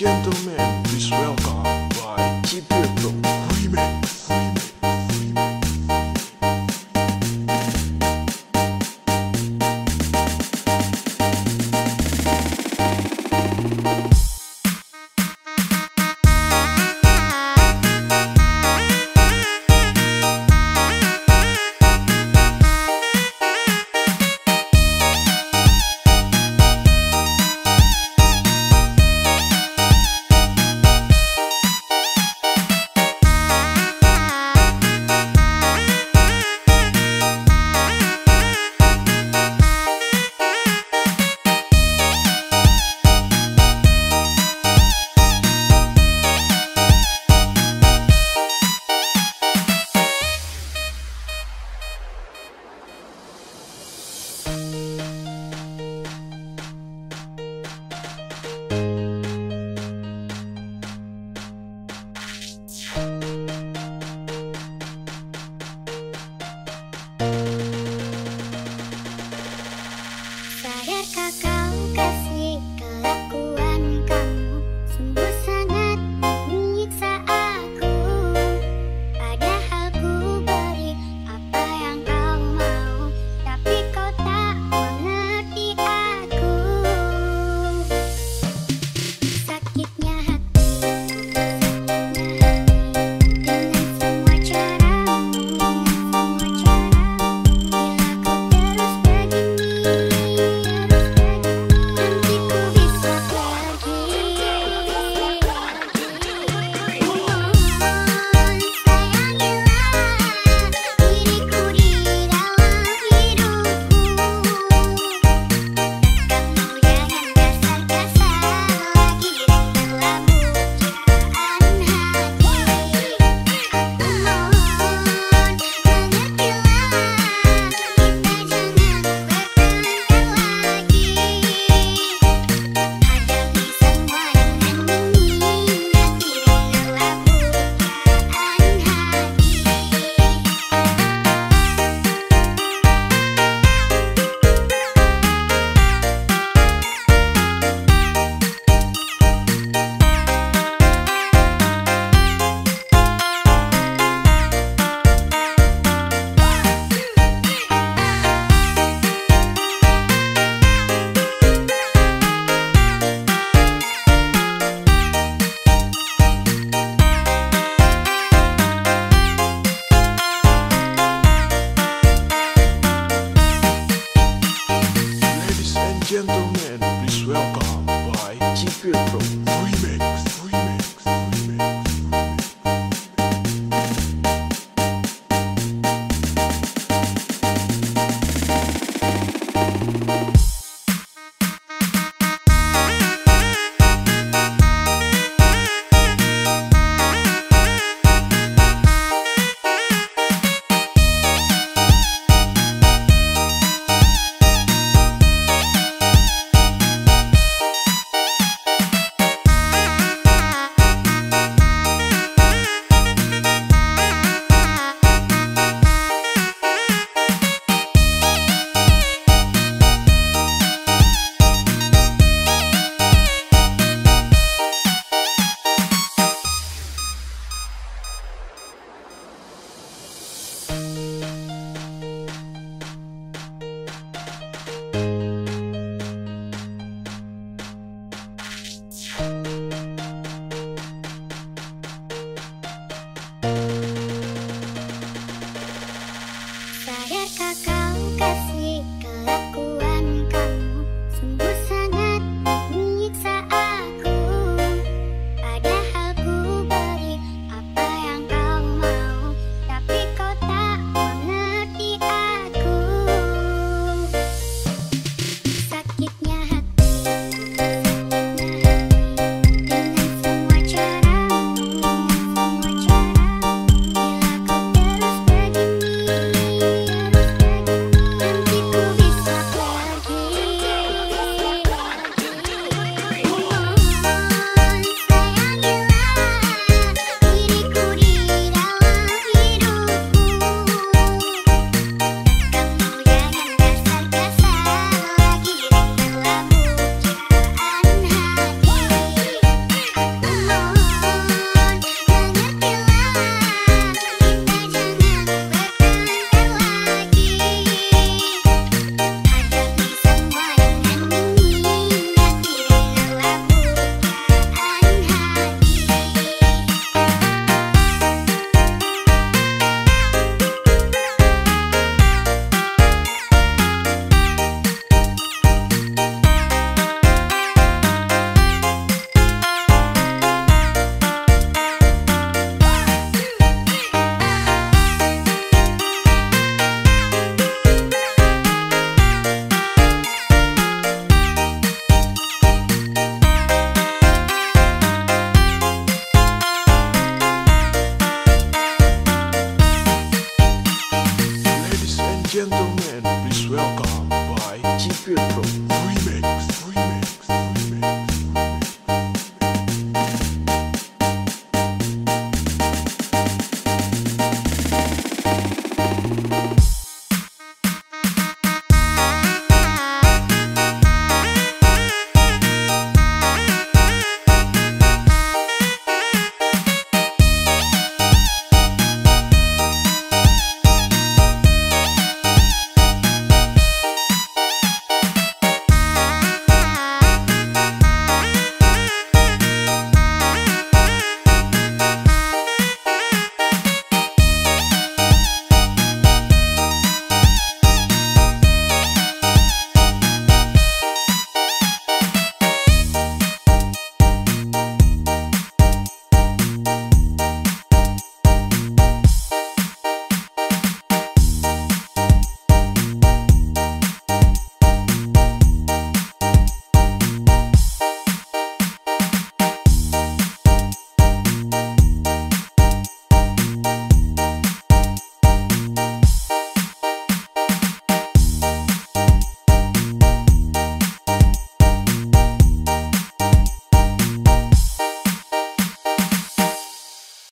gentleman.